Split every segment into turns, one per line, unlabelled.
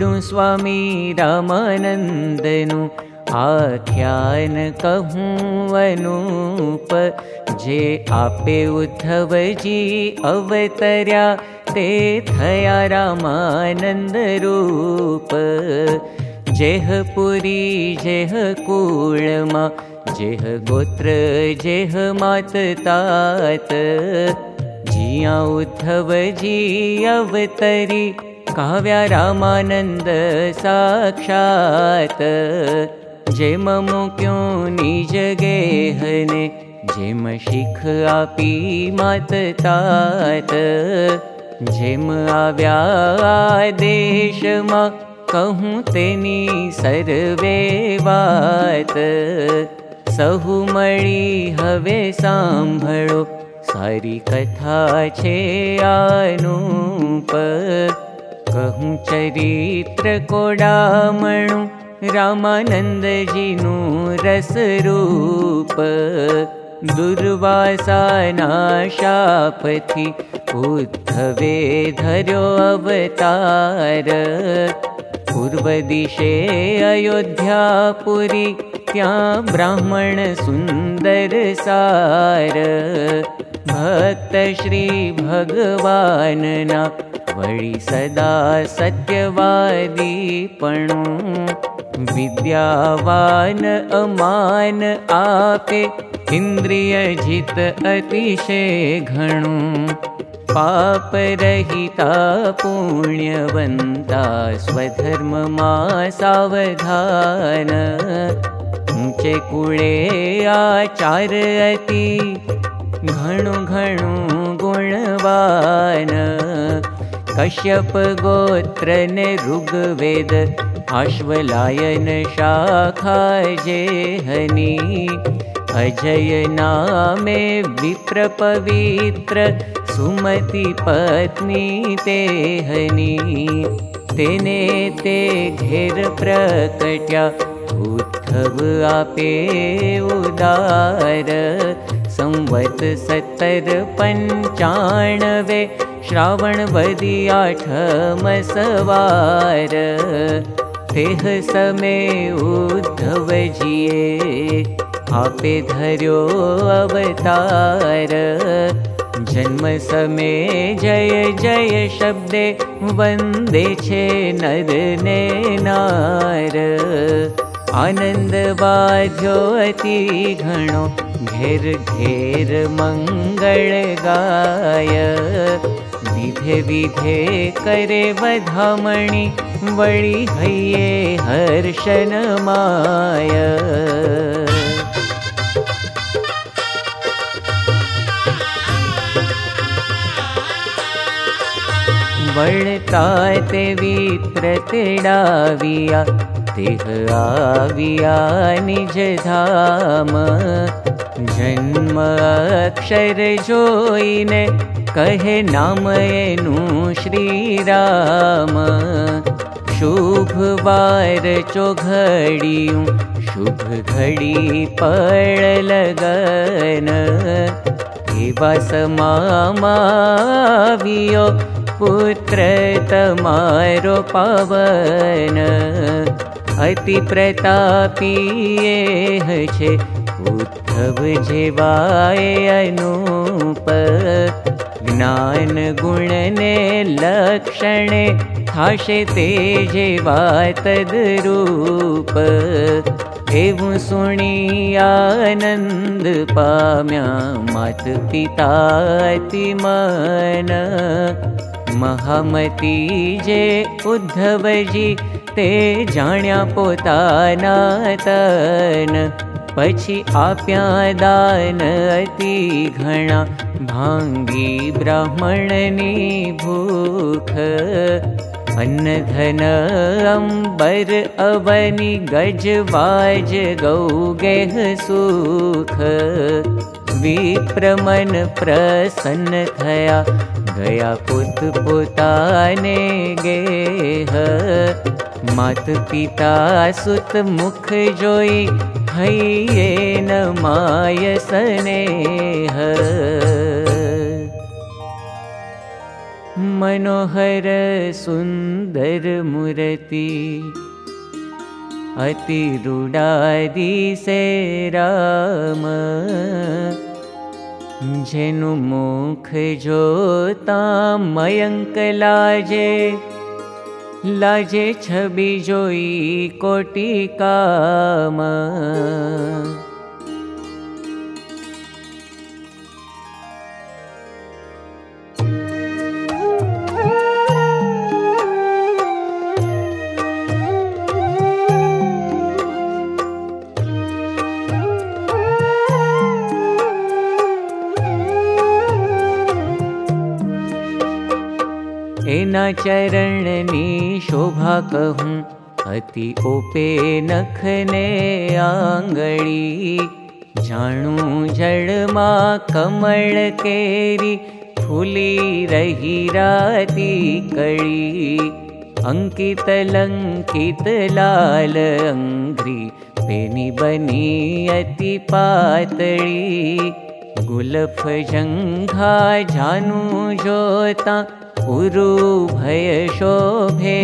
स्वामी रामानन्दनु आख्यान कहूँ अनूप जे आपे उद्धवजी अवतर्या ते थया रामानन्द रूप जेह पुरी जेह कूळमा जेह गोत्र जेह मात तात जिया उद्धवजी अवतरी काव्या रामानन्द साक्षात्। जेम मुक्यों निज गेहने जेम शिख आपी मात तात। जेम आव्या देश मा कहूँ तेनी सर्वे वात। सहु मळी हवे सांभळो सारी कथा छे आनूप कहूँ चरित्र कोडामणु रामानन्दजीनु रसरूप। दुर्वासानाशापथि उद्धवे धर्यो अवतार। पूर्वदिशे अयोध्यापुरी त्या ब्राह्मण सुन्दर सार भक्त श्री भगवानना वळि सदा सत्यवादीपणु विद्यावान अमान आपे इन्द्रिय जित अतिशे घणु। पाप रहिता पुण्यवन्ता स्वधर्म मा सावधान। ऊंचे कुळे आचार अति घणु घणु गुणवान। कश्यप गोत्र ऋग्वेद आश्वलायन शाखा जे हनी। अजय नामे विप्र पवित्र सुमति पत्नी ते हनी। तेने ते घेर प्रकट्या उद्धव आपे उदार संवत सत्तर पंचाणवे श्रावण वदी आठमसवार तेह समे उद्धवजिये आपे धर्यो अवतार। जन्म समे जय जय शब्दे वन्दे छे नर ने नार आनन्द बाध्यो अति घणो घेर घेर मङ्गल गाय। विधे विधे करे वधामणि वळि हैये हर्षन माय। वळता ते वित्र तेडाविया तेह आविया निज धाम। जन्म अक्षर जोईने कहे नाम एनु श्रीराम। शुभ वार शुभ घड़ी पड़ लगन। एवा समावियो पुत्र तमारो पावन अति प्रतापी छे उद्धव जेवाय अनूप ज्ञान गुण ने लक्षणे थाशे ते जेवा तद्रूप एवं सुणी आनंद पाम्या मात पिता मन। महामती जे उद्धवजी ते जाण्या पोताना तन पछी आप्या दान अति घणा भांगी ब्राह्मणनी भूख अन्न धन अंबर अवनि गजवाज गौ गेह सुख विप्रमन प्रसन्न थया गया पुत पोताने गेह मात पिता सुत मुख जोई हैये न माय स्नेह। मनोहर सुन्दर मूर्ति अति रुडादि से राम। जेनु मुख जोता मयंक लाजे लाजे छवि जोई कोटि काम चरणनी शोभा कहूँ अति ओपे नखने आंगड़ी जानू जड़ मा कमल केरी फूली रही राती कड़ी अंकित लंकित लाल पेनी बनी अति जंघा जानू जोता उरु भय शोभे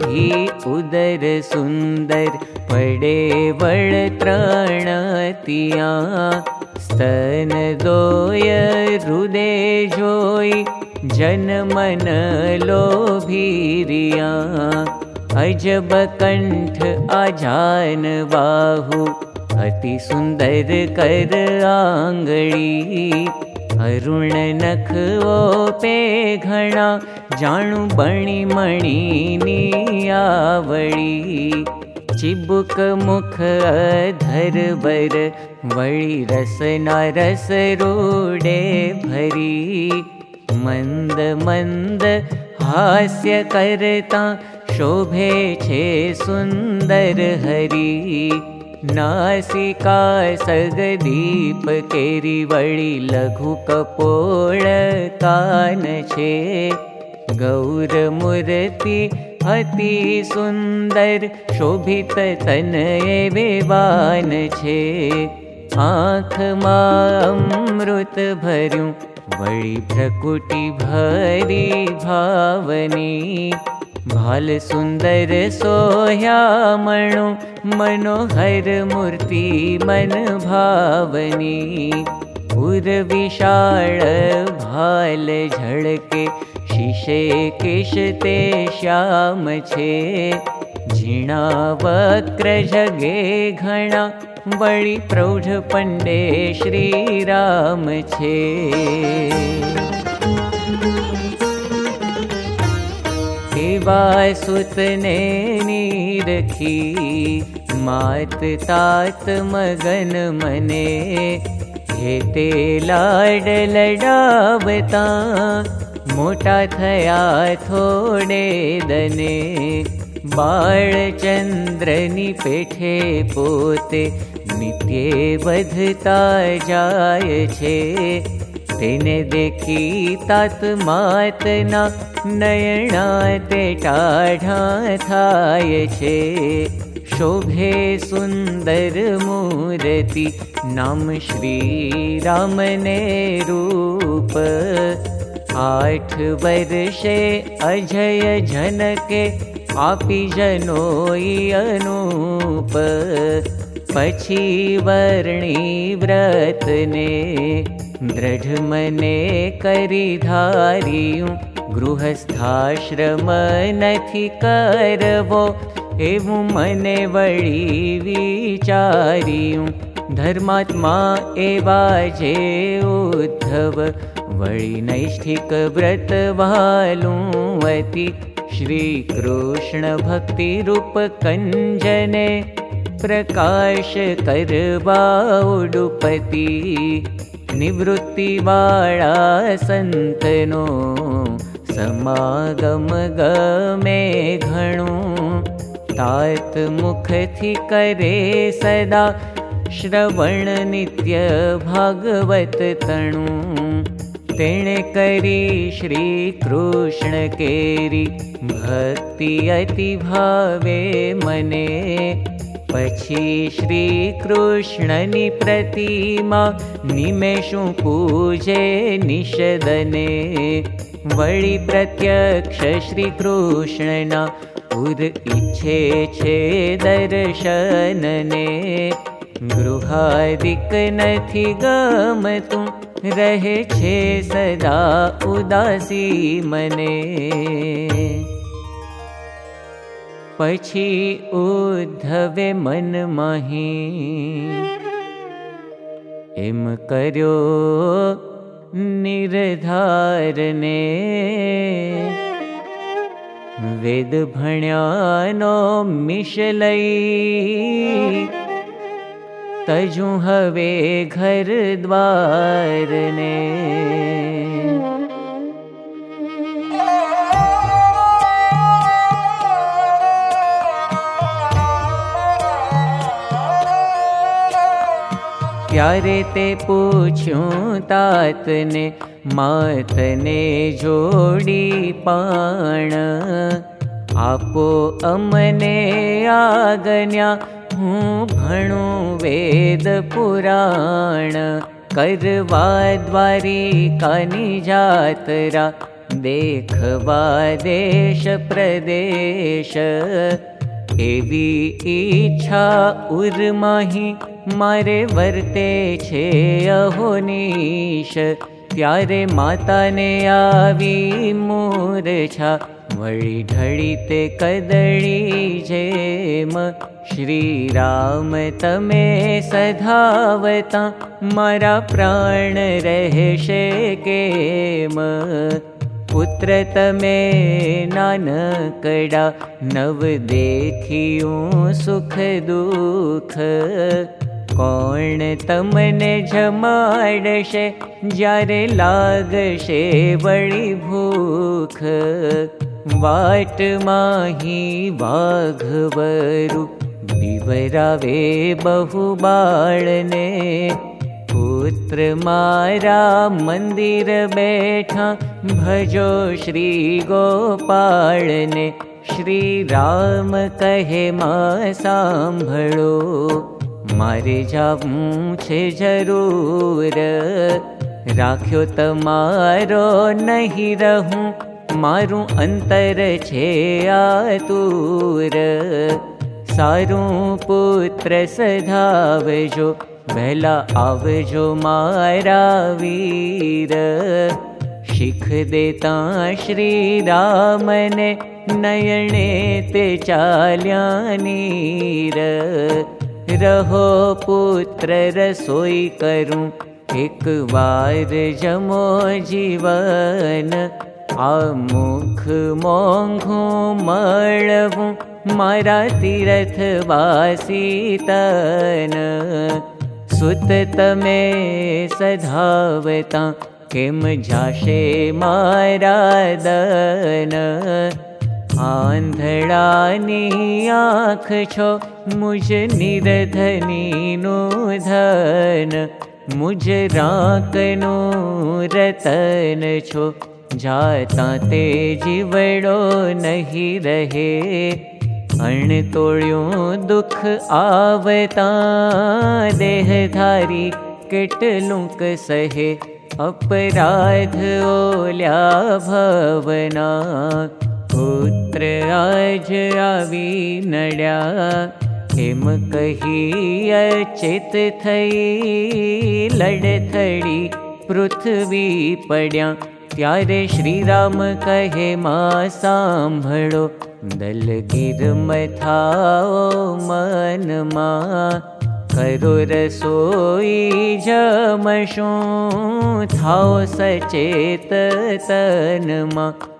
भी उदर सुन्दर पडे वळ त्राणतिया। स्तन दोय हृदे जोई जन मन लोभीरिया। अजब कंठ आजान बाहु अति सुन्दर कर आंगड़ी अरुण नख ओ पे घणा जाणु बणि मणि आवड़ी चिबुक मुख अधर बर वळी रस रूडे भरी। मंद मंद हास्य करता शोभे छे सुंदर हरी नासिका सगदीप केरी वळी लघु कपोळ छे गौर मूर्ति अति सुन्दर शोभित तन वेवान आँख मा अमृत भर्यु वळी प्रकुटी भरी भावनी भाल सुन्दर सोह्या मणु मनोहर मूर्ति मन भावनी। उर विशाल भाल झड़के शीशे किशते श्याम छे। झीणा वक्र जगे घणा बड़ी प्रौढ़ पंडे श्री राम छे सुतने नीरखी मात तात मगन मने हेते लाड लडावता मोटा थया थोड़े दने चंद्रनी पेठे पोते नित्ये बधता जाय छे तात मातना नयना ते टाढा छे। शोभे सुन्दर मूर्ति नाम श्री रामने रूप। आठ वर्षे अजय जनके आपी जनोई अनूप पछी वर्णी व्रतने दृढ मने करी धारियूं गृहस्थाश्रम नथी करवो। एवं मने वळी विचारियूं धर्मात्मा एवा जे उद्धव। वळी नैष्ठिक व्रत वालुवती कञ्जने प्रकाश करवा उडुपति निवृत्तिवाळा सन्तनो समागम गमे घणु। तात मुखथि करे सदा श्रवण नित्य भागवत तणु तेणे करी श्री कृष्ण केरी भक्ति अति भावे मने पछी श्रीकृष्णनि प्रतिमा निमेषु पूजे निषदने। वळि प्रत्यक्ष श्रीकृष्णना उर इच्छे छे दर्शनने। गृहादिक नथी गमतु रहे छे सदा उदासी मने પછી ઉદ્ધવે મનમહી એમ કર્યો નિર્ધારને વેદ ભણ્યાનો મિશ લઈ તજું હવે ઘર દ્વારને ત્યારે તે પૂછ્યું તાતને માતને જોડી પાણ આપો અમને આગન્યા હું ભણું વેદ પુરાણ કરવા દ્વારી કાની જાતરા દેખવા દેશ પ્રદેશ એવી ઈચ્છા ઉર્માહી મારે વર્તે છે અહોનીશ ત્યારે માતાને આવી મૂર્છા વળી ઢળી તે કદળી જેમ શ્રી રામ તમે સધાવતા મારા પ્રાણ રહેશે કેમ પુત્ર તમે નાનકડા નવ દેખ્યું સુખ દુઃખ કોણ તમને જમાડશે જ્યારે લાગશે વળી ભૂખ વાટમાહી વાઘવરુ વિવરાવે બહુ બાળને પુત્ર મારા મંદિર બેઠા ભજો શ્રી ગોપાળને શ્રી રામ કહે માં સાંભળો મારે જાવું છે જરૂર રાખ્યો તમારો નહીં રહું મારું અંતર છે આતુર સારું પુત્ર સધાવજો વહેલા આવજો મારા વીર શીખ દેતા શ્રી રામને નયણે તે ચાલ્યા નીર रहो पुत्र रसोई करूं। एक बार जमो जीवन आो मरा तीरथवासी तन सुतमे सधावता। किं जाशे मारा दन? આંધળાની આંખ છો મુજ નિરધનીનું ધન મુજ आखो રતન છો જાતા તે જીવડો નહીં રહે અણ रे દુઃખ આવતા દેહધારી કેટલુંક સહે અપરાધ ઓલ્યા ભવના પુત્ર આજ આવી નડ્યા એમ કહી અચેત થઈ पुत्रि नड्याहच लडथ पृथ्वी पड्यारे કહે માં સાંભળો દલગીર મથાઓ મનમાં કરો રસોઈ જમશું થાઓ સચેત તનમાં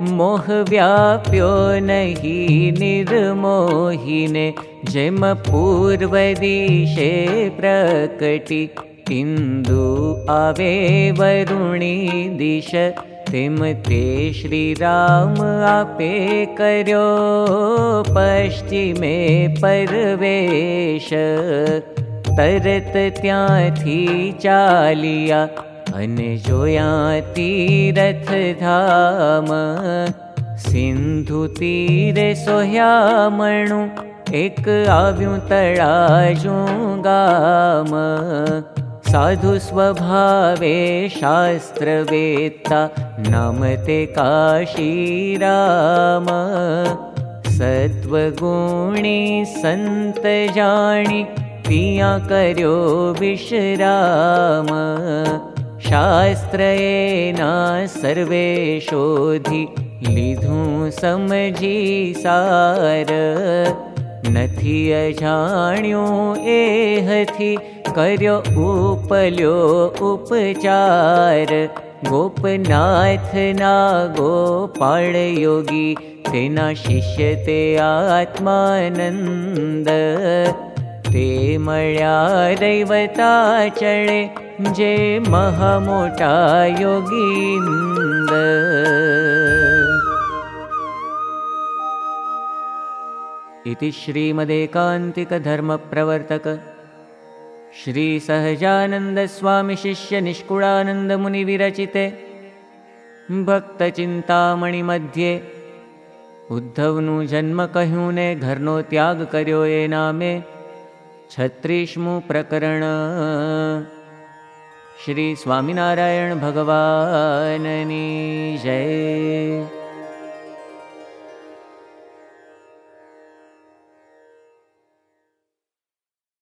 तात तणो मोह व्याप्यो नहीं निर्मोही ने जेम पूर्वदिशे प्रकटि इन्दु आवे वरुणी दिश ते श्रीराम आपे कर्यो पश्चिमे परवेश। तरत त्याथी चालिया तीरथ धाम सिंधु तीरे सोह्या मणु एक गाम। साधु स्वभावे शास्त्रवेत्ता नामते काशीराम सत्त्वगुणी सन्त जाणि पिया कर्यो विश्राम शास्त्रेना सर्वे शोधि लिधु समझी सार। नथी अजाण्यो एहथी कर्यो उपल्यो उपचार। गोपनाथ ना गोपाळ योगी तेना शिष्य ते आत्मानंद ते मळ्या दैवता चळे जे महामोटा योगींद. इति श्रीमदेकान्तिकधर्मप्रवर्तक श्रीसहजानन्दस्वामिशिष्यनिष्कुळानन्दमुनिविरचिते भक्तचिन्तामणिमध्ये उद्धवनु जन्म कह्यूने घरनो त्याग कर्यो ए नामे छत्रीष्मु प्रकरण श्री स्वामिनारायण भगवाननी जय